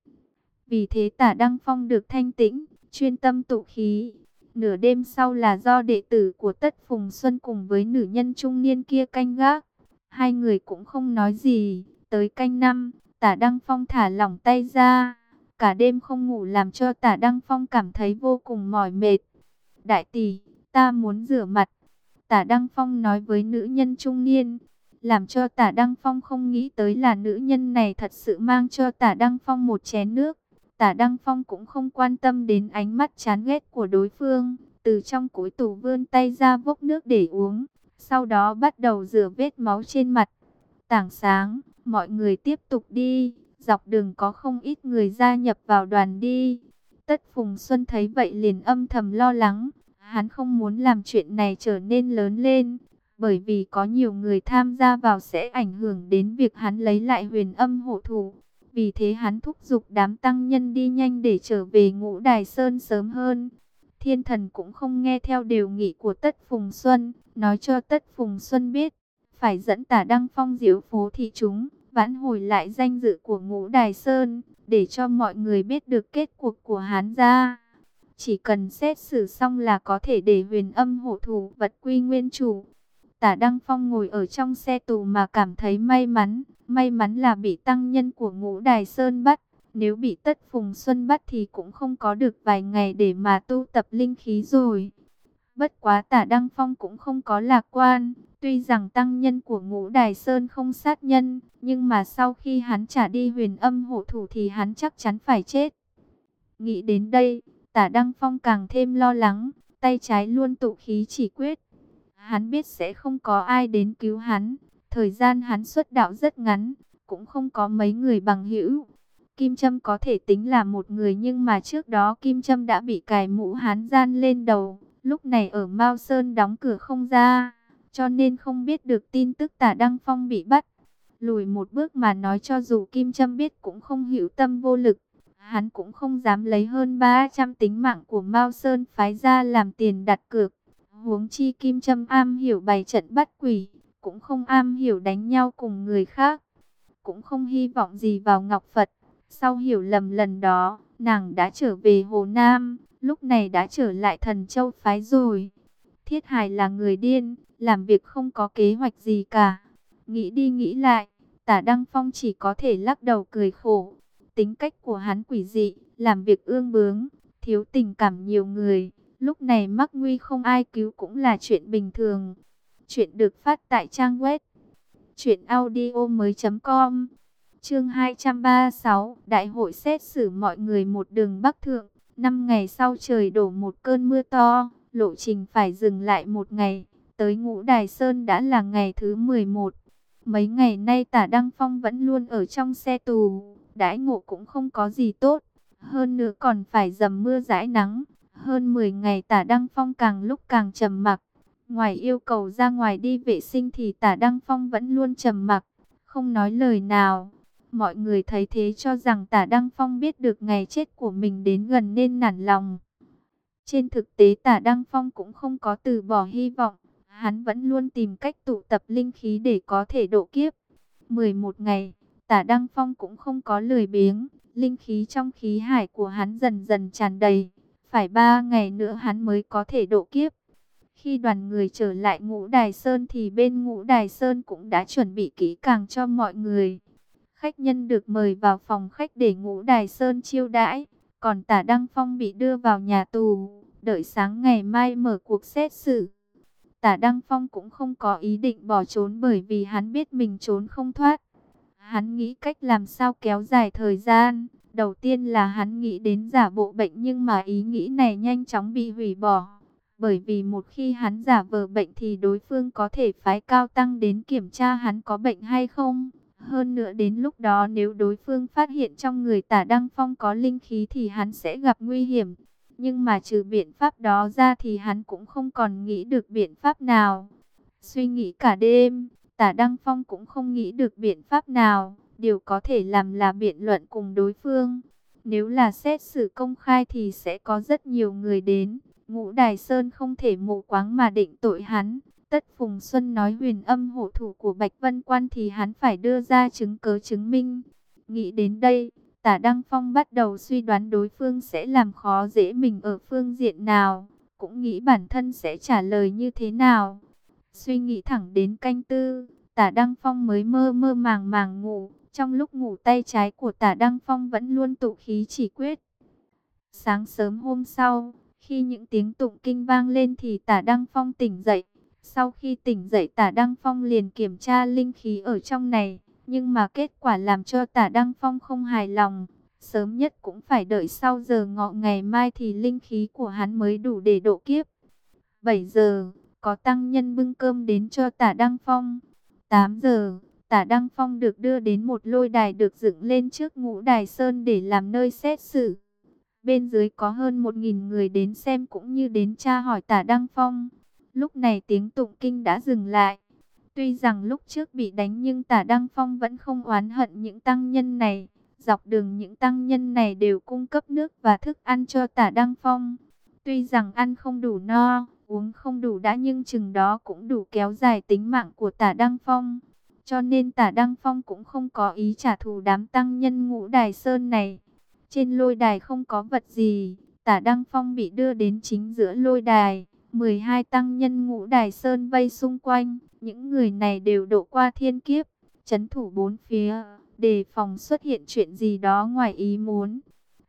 Vì thế tả Đăng Phong được thanh tĩnh, chuyên tâm tụ khí. Nửa đêm sau là do đệ tử của Tất Phùng Xuân cùng với nữ nhân trung niên kia canh gác. Hai người cũng không nói gì. Tới canh năm, tả Đăng Phong thả lỏng tay ra. Cả đêm không ngủ làm cho tả Đăng Phong cảm thấy vô cùng mỏi mệt. Đại tỷ, ta muốn rửa mặt. Tả Đăng Phong nói với nữ nhân trung niên. Làm cho tả Đăng Phong không nghĩ tới là nữ nhân này thật sự mang cho tả Đăng Phong một chén nước. Tả Đăng Phong cũng không quan tâm đến ánh mắt chán ghét của đối phương. Từ trong cối tủ vươn tay ra vốc nước để uống. Sau đó bắt đầu rửa vết máu trên mặt. Tảng sáng, mọi người tiếp tục đi. Dọc đường có không ít người gia nhập vào đoàn đi. Tất Phùng Xuân thấy vậy liền âm thầm lo lắng. Hắn không muốn làm chuyện này trở nên lớn lên. Bởi vì có nhiều người tham gia vào sẽ ảnh hưởng đến việc hắn lấy lại huyền âm hộ thủ. Vì thế hắn thúc giục đám tăng nhân đi nhanh để trở về ngũ đài sơn sớm hơn. Thiên thần cũng không nghe theo điều nghị của Tất Phùng Xuân, nói cho Tất Phùng Xuân biết, phải dẫn tả Đăng Phong diễu phố thị chúng, vãn hồi lại danh dự của ngũ đài sơn, để cho mọi người biết được kết cuộc của hán gia Chỉ cần xét xử xong là có thể để huyền âm hộ thủ vật quy nguyên chủ. Tả Đăng Phong ngồi ở trong xe tù mà cảm thấy may mắn, may mắn là bị tăng nhân của ngũ đài sơn bắt. Nếu bị tất phùng xuân bắt thì cũng không có được vài ngày để mà tu tập linh khí rồi. Bất quá tả Đăng Phong cũng không có lạc quan. Tuy rằng tăng nhân của ngũ đài sơn không sát nhân, nhưng mà sau khi hắn trả đi huyền âm hộ thủ thì hắn chắc chắn phải chết. Nghĩ đến đây, tả Đăng Phong càng thêm lo lắng, tay trái luôn tụ khí chỉ quyết. Hắn biết sẽ không có ai đến cứu hắn, thời gian hắn xuất đạo rất ngắn, cũng không có mấy người bằng hữu. Kim Trâm có thể tính là một người nhưng mà trước đó Kim Trâm đã bị cài mũ hán gian lên đầu, lúc này ở Mao Sơn đóng cửa không ra, cho nên không biết được tin tức tả Đăng Phong bị bắt. Lùi một bước mà nói cho dù Kim Trâm biết cũng không hiểu tâm vô lực, hắn cũng không dám lấy hơn 300 tính mạng của Mao Sơn phái ra làm tiền đặt cược. Huống chi Kim Trâm am hiểu bày trận bắt quỷ, cũng không am hiểu đánh nhau cùng người khác, cũng không hy vọng gì vào Ngọc Phật. Sau hiểu lầm lần đó, nàng đã trở về Hồ Nam, lúc này đã trở lại thần châu phái rồi. Thiết Hải là người điên, làm việc không có kế hoạch gì cả. Nghĩ đi nghĩ lại, tả Đăng Phong chỉ có thể lắc đầu cười khổ. Tính cách của hắn quỷ dị, làm việc ương bướng, thiếu tình cảm nhiều người. Lúc này mắc nguy không ai cứu cũng là chuyện bình thường. Chuyện được phát tại trang web chuyện audio mới.com Chương 236, Đại hội xét xử mọi người một đường bắc thượng. Năm ngày sau trời đổ một cơn mưa to, lộ trình phải dừng lại một ngày. Tới ngũ Đài Sơn đã là ngày thứ 11. Mấy ngày nay tả Đăng Phong vẫn luôn ở trong xe tù, đãi ngộ cũng không có gì tốt. Hơn nữa còn phải dầm mưa rãi nắng. Hơn 10 ngày tả Đăng Phong càng lúc càng trầm mặc. Ngoài yêu cầu ra ngoài đi vệ sinh thì tả Đăng Phong vẫn luôn trầm mặc, không nói lời nào. Mọi người thấy thế cho rằng tả Đăng Phong biết được ngày chết của mình đến gần nên nản lòng. Trên thực tế tả Đăng Phong cũng không có từ bỏ hy vọng. Hắn vẫn luôn tìm cách tụ tập linh khí để có thể độ kiếp. 11 ngày, tả Đăng Phong cũng không có lười biếng. Linh khí trong khí hải của hắn dần dần tràn đầy. Phải 3 ngày nữa hắn mới có thể độ kiếp. Khi đoàn người trở lại ngũ Đài Sơn thì bên ngũ Đài Sơn cũng đã chuẩn bị kỹ càng cho mọi người. Khách nhân được mời vào phòng khách để ngũ Đài Sơn chiêu đãi, còn tả Đăng Phong bị đưa vào nhà tù, đợi sáng ngày mai mở cuộc xét xử. Tả Đăng Phong cũng không có ý định bỏ trốn bởi vì hắn biết mình trốn không thoát. Hắn nghĩ cách làm sao kéo dài thời gian. Đầu tiên là hắn nghĩ đến giả bộ bệnh nhưng mà ý nghĩ này nhanh chóng bị hủy bỏ. Bởi vì một khi hắn giả vờ bệnh thì đối phương có thể phái cao tăng đến kiểm tra hắn có bệnh hay không. Hơn nữa đến lúc đó nếu đối phương phát hiện trong người tả Đăng Phong có linh khí thì hắn sẽ gặp nguy hiểm. Nhưng mà trừ biện pháp đó ra thì hắn cũng không còn nghĩ được biện pháp nào. Suy nghĩ cả đêm, tả Đăng Phong cũng không nghĩ được biện pháp nào. Điều có thể làm là biện luận cùng đối phương. Nếu là xét xử công khai thì sẽ có rất nhiều người đến. Ngũ Đài Sơn không thể mù quáng mà định tội hắn. Tất Phùng Xuân nói huyền âm hộ thủ của Bạch Vân Quan thì hắn phải đưa ra chứng cớ chứng minh. Nghĩ đến đây, tả Đăng Phong bắt đầu suy đoán đối phương sẽ làm khó dễ mình ở phương diện nào, cũng nghĩ bản thân sẽ trả lời như thế nào. Suy nghĩ thẳng đến canh tư, tả Đăng Phong mới mơ mơ màng màng ngủ, trong lúc ngủ tay trái của tả Đăng Phong vẫn luôn tụ khí chỉ quyết. Sáng sớm hôm sau, khi những tiếng tụng kinh vang lên thì tả Đăng Phong tỉnh dậy. Sau khi tỉnh dậy tả Đăng Phong liền kiểm tra linh khí ở trong này. Nhưng mà kết quả làm cho tả Đăng Phong không hài lòng. Sớm nhất cũng phải đợi sau giờ ngọ ngày mai thì linh khí của hắn mới đủ để độ kiếp. 7 giờ, có tăng nhân bưng cơm đến cho tả Đăng Phong. 8 giờ, tả Đăng Phong được đưa đến một lôi đài được dựng lên trước ngũ đài sơn để làm nơi xét xử. Bên dưới có hơn một nghìn người đến xem cũng như đến tra hỏi tả Đăng Phong. Lúc này tiếng tụng kinh đã dừng lại. Tuy rằng lúc trước bị đánh nhưng tả Đăng Phong vẫn không oán hận những tăng nhân này. Dọc đường những tăng nhân này đều cung cấp nước và thức ăn cho tả Đăng Phong. Tuy rằng ăn không đủ no, uống không đủ đã nhưng chừng đó cũng đủ kéo dài tính mạng của tả Đăng Phong. Cho nên tả Đăng Phong cũng không có ý trả thù đám tăng nhân ngũ đài sơn này. Trên lôi đài không có vật gì, tả Đăng Phong bị đưa đến chính giữa lôi đài. 12 tăng nhân ngũ đài sơn vây xung quanh, những người này đều độ qua thiên kiếp, chấn thủ bốn phía, đề phòng xuất hiện chuyện gì đó ngoài ý muốn.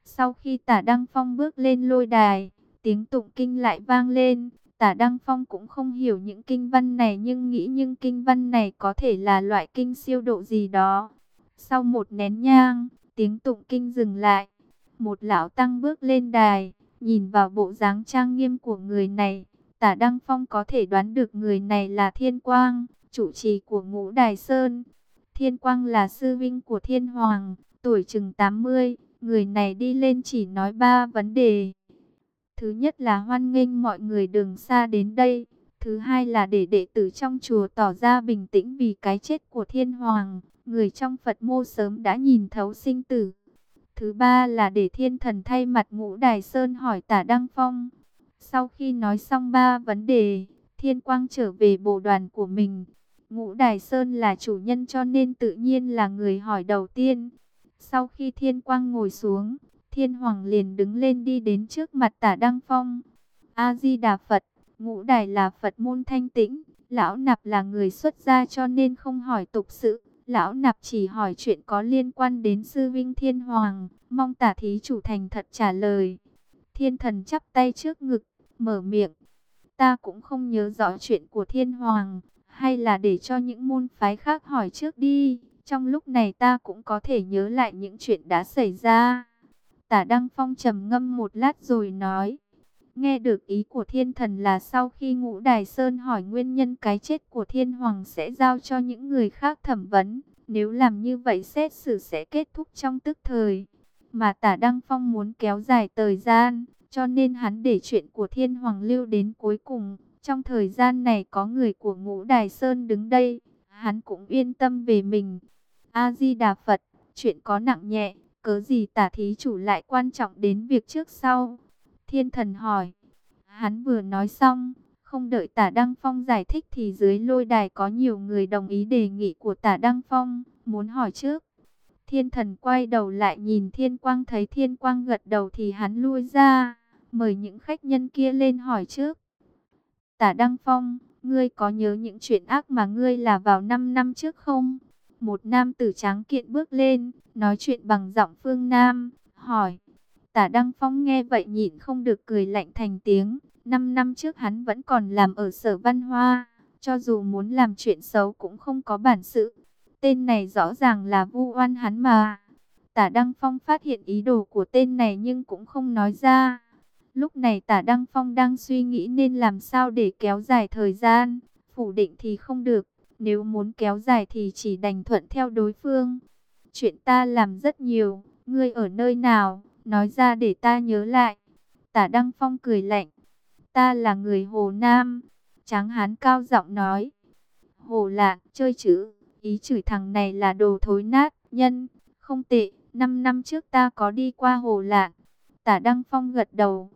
Sau khi tả Đăng Phong bước lên lôi đài, tiếng tụng kinh lại vang lên, tả Đăng Phong cũng không hiểu những kinh văn này nhưng nghĩ những kinh văn này có thể là loại kinh siêu độ gì đó. Sau một nén nhang, tiếng tụng kinh dừng lại, một lão tăng bước lên đài, nhìn vào bộ dáng trang nghiêm của người này, Tả Đăng Phong có thể đoán được người này là Thiên Quang, chủ trì của ngũ Đài Sơn. Thiên Quang là sư vinh của Thiên Hoàng, tuổi chừng 80, người này đi lên chỉ nói ba vấn đề. Thứ nhất là hoan nghênh mọi người đường xa đến đây. Thứ hai là để đệ tử trong chùa tỏ ra bình tĩnh vì cái chết của Thiên Hoàng. Người trong Phật mô sớm đã nhìn thấu sinh tử. Thứ ba là để thiên thần thay mặt ngũ đài sơn hỏi tả Đăng Phong. Sau khi nói xong ba vấn đề, Thiên Quang trở về bộ đoàn của mình. Ngũ Đài Sơn là chủ nhân cho nên tự nhiên là người hỏi đầu tiên. Sau khi Thiên Quang ngồi xuống, Thiên Hoàng liền đứng lên đi đến trước mặt tả Đăng Phong. A-di-đà Phật, ngũ đài là Phật môn thanh tĩnh, lão nạp là người xuất gia cho nên không hỏi tục sự. Lão nạp chỉ hỏi chuyện có liên quan đến sư vinh Thiên Hoàng, mong tả thí chủ thành thật trả lời. Thiên thần chắp tay trước ngực, mở miệng. Ta cũng không nhớ rõ chuyện của thiên hoàng, hay là để cho những môn phái khác hỏi trước đi. Trong lúc này ta cũng có thể nhớ lại những chuyện đã xảy ra. Tả Đăng Phong trầm ngâm một lát rồi nói. Nghe được ý của thiên thần là sau khi ngũ đài sơn hỏi nguyên nhân cái chết của thiên hoàng sẽ giao cho những người khác thẩm vấn. Nếu làm như vậy xét xử sẽ kết thúc trong tức thời. Mà tả Đăng Phong muốn kéo dài thời gian, cho nên hắn để chuyện của Thiên Hoàng lưu đến cuối cùng. Trong thời gian này có người của ngũ Đài Sơn đứng đây, hắn cũng yên tâm về mình. A-di-đà Phật, chuyện có nặng nhẹ, cớ gì tả thí chủ lại quan trọng đến việc trước sau? Thiên thần hỏi. Hắn vừa nói xong, không đợi tả Đăng Phong giải thích thì dưới lôi đài có nhiều người đồng ý đề nghị của tả Đăng Phong, muốn hỏi trước. Thiên thần quay đầu lại nhìn thiên quang thấy thiên quang gật đầu thì hắn lui ra mời những khách nhân kia lên hỏi trước. Tả Đăng Phong, ngươi có nhớ những chuyện ác mà ngươi là vào 5 năm trước không? Một nam tử tráng kiện bước lên, nói chuyện bằng giọng phương Nam, hỏi. Tả Đăng Phong nghe vậy nhịn không được cười lạnh thành tiếng. Năm năm trước hắn vẫn còn làm ở sở văn hoa, cho dù muốn làm chuyện xấu cũng không có bản sự. Tên này rõ ràng là vu oan hắn mà. Tả Đăng Phong phát hiện ý đồ của tên này nhưng cũng không nói ra. Lúc này tả Đăng Phong đang suy nghĩ nên làm sao để kéo dài thời gian. Phủ định thì không được, nếu muốn kéo dài thì chỉ đành thuận theo đối phương. Chuyện ta làm rất nhiều, ngươi ở nơi nào, nói ra để ta nhớ lại. Tả Đăng Phong cười lạnh, ta là người Hồ Nam. Tráng hán cao giọng nói, Hồ lạc chơi chữ, ý chửi thằng này là đồ thối nát, nhân, không tệ. Năm năm trước ta có đi qua Hồ lạc Tả Đăng Phong gật đầu,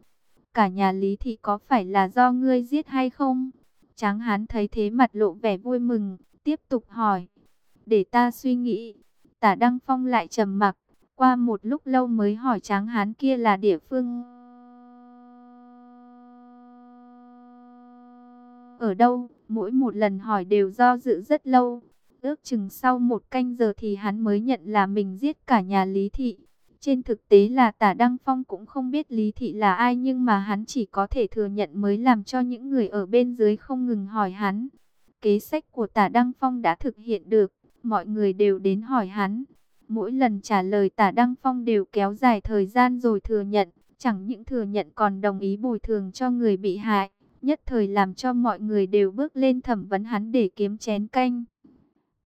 cả nhà Lý Thị có phải là do ngươi giết hay không? Tráng hán thấy thế mặt lộ vẻ vui mừng, tiếp tục hỏi. Để ta suy nghĩ. Tả Đăng Phong lại trầm mặc, qua một lúc lâu mới hỏi tráng hán kia là địa phương ở đâu, mỗi một lần hỏi đều do dự rất lâu. Ước chừng sau một canh giờ thì hắn mới nhận là mình giết cả nhà Lý Thị. Trên thực tế là tả Đăng Phong cũng không biết Lý Thị là ai nhưng mà hắn chỉ có thể thừa nhận mới làm cho những người ở bên dưới không ngừng hỏi hắn. Kế sách của tả Đăng Phong đã thực hiện được, mọi người đều đến hỏi hắn. Mỗi lần trả lời tả Đăng Phong đều kéo dài thời gian rồi thừa nhận, chẳng những thừa nhận còn đồng ý bồi thường cho người bị hại, nhất thời làm cho mọi người đều bước lên thẩm vấn hắn để kiếm chén canh.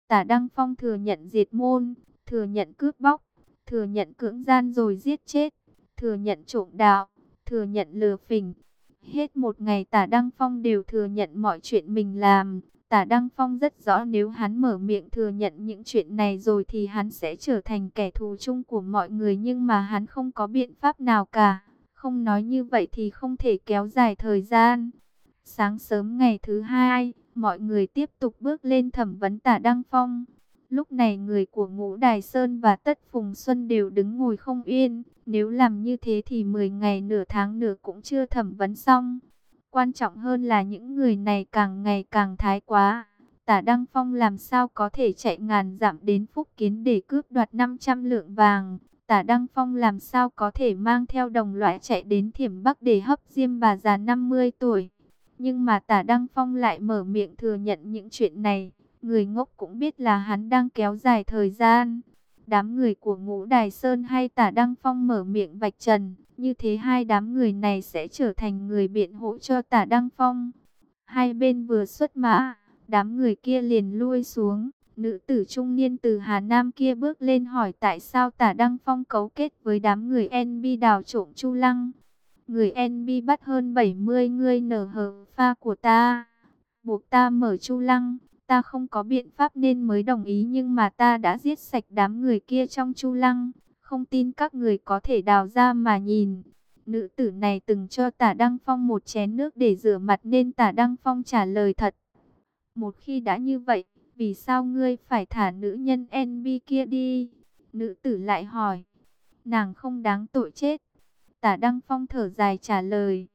Tả Đăng Phong thừa nhận diệt môn, thừa nhận cướp bóc, thừa nhận cưỡng gian rồi giết chết, thừa nhận trộm đạo, thừa nhận lừa phỉnh. Hết một ngày tả Đăng Phong đều thừa nhận mọi chuyện mình làm. Tả Đăng Phong rất rõ nếu hắn mở miệng thừa nhận những chuyện này rồi thì hắn sẽ trở thành kẻ thù chung của mọi người nhưng mà hắn không có biện pháp nào cả. Không nói như vậy thì không thể kéo dài thời gian. Sáng sớm ngày thứ hai, mọi người tiếp tục bước lên thẩm vấn tả Đăng Phong. Lúc này người của Ngũ Đài Sơn và Tất Phùng Xuân đều đứng ngồi không yên. Nếu làm như thế thì 10 ngày nửa tháng nửa cũng chưa thẩm vấn xong. Quan trọng hơn là những người này càng ngày càng thái quá. Tả Đăng Phong làm sao có thể chạy ngàn dặm đến Phúc Kiến để cướp đoạt 500 lượng vàng. Tả Đăng Phong làm sao có thể mang theo đồng loại chạy đến Thiểm Bắc để hấp diêm bà già 50 tuổi. Nhưng mà tả Đăng Phong lại mở miệng thừa nhận những chuyện này. Người ngốc cũng biết là hắn đang kéo dài thời gian. Đám người của ngũ Đài Sơn hay tả Đăng Phong mở miệng vạch trần. Như thế hai đám người này sẽ trở thành người biện hộ cho tả Đăng Phong. Hai bên vừa xuất mã, đám người kia liền lui xuống. Nữ tử trung niên từ Hà Nam kia bước lên hỏi tại sao tả Đăng Phong cấu kết với đám người NB đào trộm Chu Lăng. Người NB bắt hơn 70 người nở hờ pha của ta. Buộc ta mở Chu Lăng. Ta không có biện pháp nên mới đồng ý nhưng mà ta đã giết sạch đám người kia trong Chu Lăng. Không tin các người có thể đào ra mà nhìn. Nữ tử này từng cho tả Đăng Phong một chén nước để rửa mặt nên tả Đăng Phong trả lời thật. Một khi đã như vậy, vì sao ngươi phải thả nữ nhân NB kia đi? Nữ tử lại hỏi. Nàng không đáng tội chết. Tả Đăng Phong thở dài trả lời.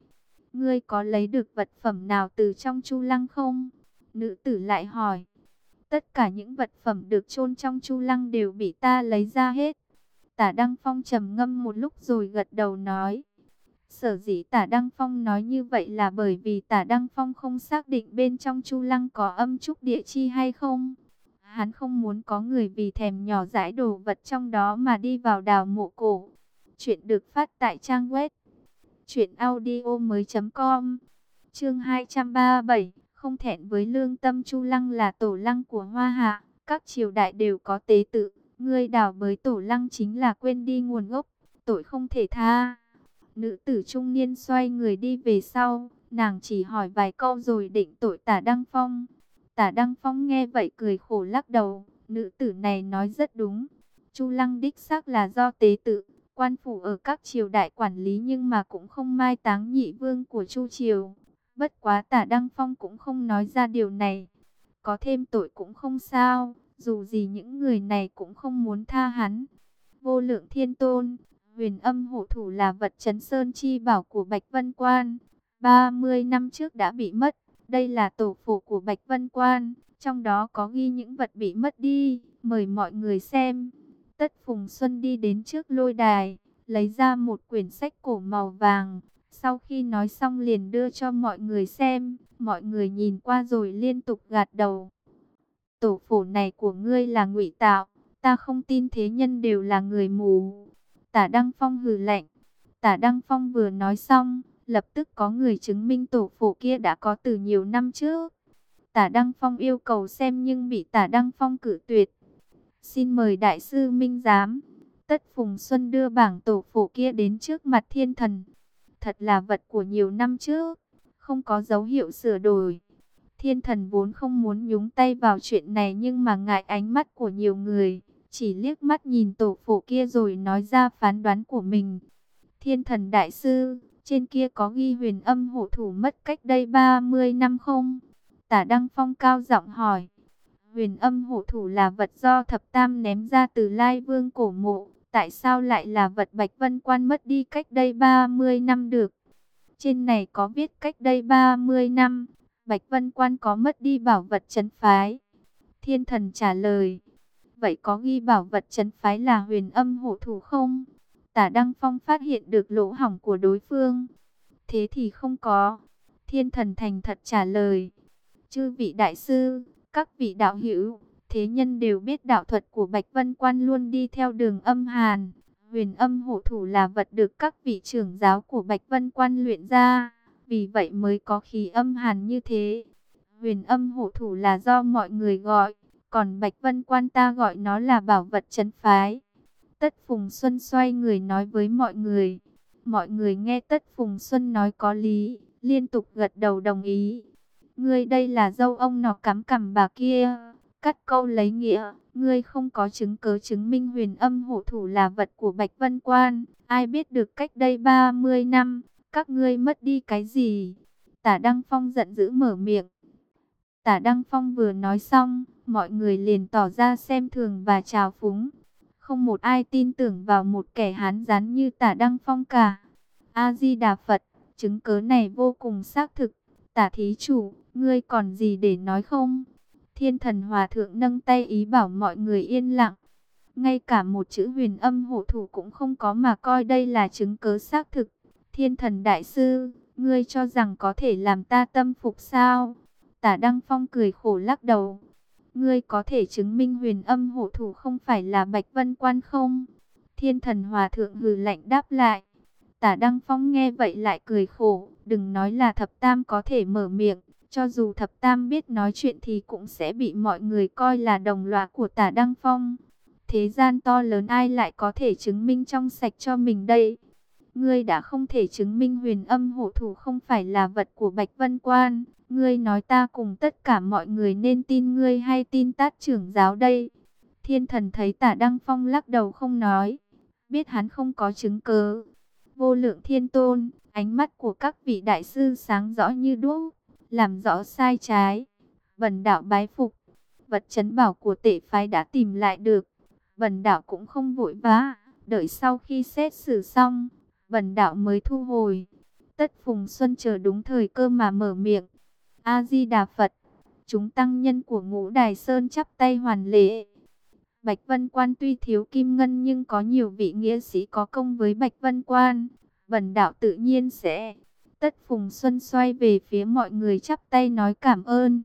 Ngươi có lấy được vật phẩm nào từ trong chu lăng không? Nữ tử lại hỏi. Tất cả những vật phẩm được chôn trong chu lăng đều bị ta lấy ra hết. Tả Đăng Phong trầm ngâm một lúc rồi gật đầu nói. Sở dĩ tả Đăng Phong nói như vậy là bởi vì tả Đăng Phong không xác định bên trong chu lăng có âm trúc địa chi hay không. Hắn không muốn có người vì thèm nhỏ dãi đồ vật trong đó mà đi vào đào mộ cổ. Chuyện được phát tại trang web truyệnaudiomoi.com. Chương 237, không thẹn với lương tâm Chu Lăng là tổ lăng của Hoa Hạ, các triều đại đều có tế tự, ngươi đào bới tổ lăng chính là quên đi nguồn gốc, tội không thể tha. Nữ tử trung niên xoay người đi về sau, nàng chỉ hỏi vài câu rồi định tội Tả Đăng Phong. Tả Đăng Phong nghe vậy cười khổ lắc đầu, nữ tử này nói rất đúng. Chu Lăng đích xác là do tế tự, quan phủ ở các triều đại quản lý nhưng mà cũng không mai táng nhị vương của Chu triều. Bất quá Tả Đăng Phong cũng không nói ra điều này. Có thêm tội cũng không sao, dù gì những người này cũng không muốn tha hắn. Vô lượng thiên tôn, huyền âm hộ thủ là vật chấn sơn chi bảo của Bạch Vân Quan. 30 năm trước đã bị mất, đây là tổ phổ của Bạch Vân Quan, trong đó có ghi những vật bị mất đi, mời mọi người xem. Tất Phùng Xuân đi đến trước lôi đài, lấy ra một quyển sách cổ màu vàng. Sau khi nói xong liền đưa cho mọi người xem, mọi người nhìn qua rồi liên tục gạt đầu. Tổ phổ này của ngươi là ngụy tạo, ta không tin thế nhân đều là người mù. Tả Đăng Phong hừ lạnh. Tả Đăng Phong vừa nói xong, lập tức có người chứng minh tổ phổ kia đã có từ nhiều năm trước. Tả Đăng Phong yêu cầu xem nhưng bị Tả Đăng Phong cử tuyệt. Xin mời Đại sư Minh Giám. Tất Phùng Xuân đưa bảng tổ phổ kia đến trước mặt thiên thần. Thật là vật của nhiều năm trước, không có dấu hiệu sửa đổi. Thiên thần vốn không muốn nhúng tay vào chuyện này nhưng mà ngại ánh mắt của nhiều người. Chỉ liếc mắt nhìn tổ phổ kia rồi nói ra phán đoán của mình. Thiên thần đại sư, trên kia có ghi huyền âm hộ thủ mất cách đây 30 năm không? Tả Đăng Phong cao giọng hỏi. Huyền âm hộ thủ là vật do thập tam ném ra từ Lai Vương cổ mộ. Tại sao lại là vật Bạch Vân Quan mất đi cách đây 30 năm được? Trên này có viết cách đây 30 năm, Bạch Vân Quan có mất đi bảo vật trấn phái. Thiên thần trả lời, vậy có ghi bảo vật trấn phái là huyền âm hộ thủ không? Tả Đăng Phong phát hiện được lỗ hỏng của đối phương. Thế thì không có. Thiên thần thành thật trả lời. Chư vị đại sư, các vị đạo hữu, thế nhân đều biết đạo thuật của Bạch Vân Quan luôn đi theo đường âm hàn. Huyền âm hộ thủ là vật được các vị trưởng giáo của Bạch Vân Quan luyện ra, vì vậy mới có khí âm hàn như thế. Huyền âm hộ thủ là do mọi người gọi, còn Bạch Vân Quan ta gọi nó là bảo vật chấn phái. Tất Phùng Xuân xoay người nói với mọi người. Mọi người nghe Tất Phùng Xuân nói có lý, liên tục gật đầu đồng ý. Ngươi đây là dâu ông nọ cắm cằm bà kia. Cắt câu lấy nghĩa, ngươi không có chứng cớ chứng minh huyền âm hộ thủ là vật của Bạch Vân Quan. Ai biết được cách đây 30 năm, các ngươi mất đi cái gì? Tả Đăng Phong giận dữ mở miệng. Tả Đăng Phong vừa nói xong, mọi người liền tỏ ra xem thường và chào phúng. Không một ai tin tưởng vào một kẻ hán rán như tả Đăng Phong cả. A-di-đà Phật, chứng cớ này vô cùng xác thực. Tả thí chủ, ngươi còn gì để nói không? Thiên thần hòa thượng nâng tay ý bảo mọi người yên lặng. Ngay cả một chữ huyền âm hộ thủ cũng không có mà coi đây là chứng cớ xác thực. Thiên thần đại sư, ngươi cho rằng có thể làm ta tâm phục sao? Tả Đăng Phong cười khổ lắc đầu. Ngươi có thể chứng minh huyền âm hộ thủ không phải là Bạch Vân Quan không? Thiên thần hòa thượng hừ lạnh đáp lại. Tả Đăng Phong nghe vậy lại cười khổ. Đừng nói là thập tam có thể mở miệng. Cho dù thập tam biết nói chuyện thì cũng sẽ bị mọi người coi là đồng loạt của tả Đăng Phong. Thế gian to lớn ai lại có thể chứng minh trong sạch cho mình đây? Ngươi đã không thể chứng minh huyền âm hộ thủ không phải là vật của Bạch Vân Quan. Ngươi nói ta cùng tất cả mọi người nên tin ngươi hay tin tát trưởng giáo đây? Thiên thần thấy tả Đăng Phong lắc đầu không nói. Biết hắn không có chứng cớ. Vô lượng thiên tôn, ánh mắt của các vị đại sư sáng rõ như đuốc làm rõ sai trái. Vần đạo bái phục, vật chấn bảo của tể phái đã tìm lại được. Vần đạo cũng không vội vã, đợi sau khi xét xử xong, vần đạo mới thu hồi. Tất Phùng Xuân chờ đúng thời cơ mà mở miệng. A-di-đà Phật, chúng tăng nhân của ngũ Đài Sơn chắp tay hoàn lễ. Bạch Vân Quan tuy thiếu kim ngân nhưng có nhiều vị nghĩa sĩ có công với Bạch Vân Quan. Vần đạo tự nhiên sẽ Tất Phùng Xuân xoay về phía mọi người chắp tay nói cảm ơn.